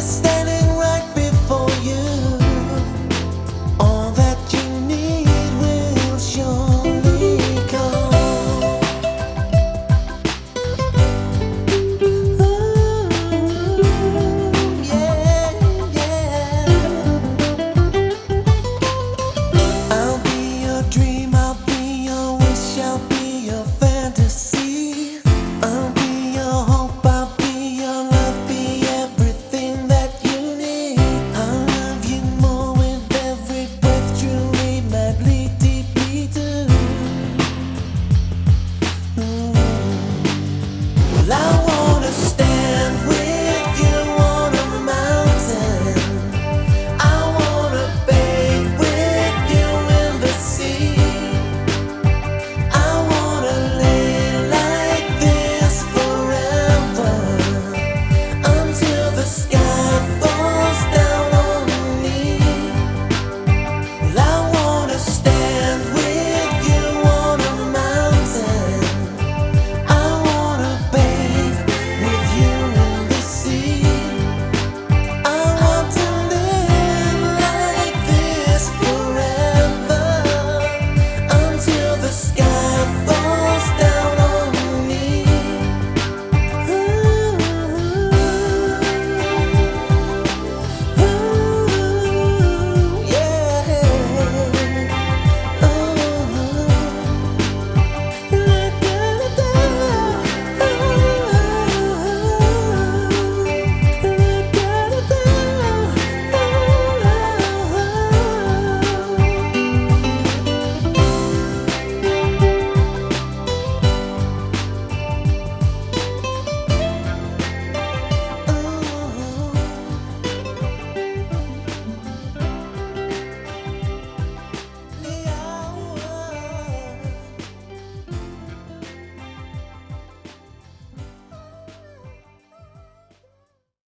best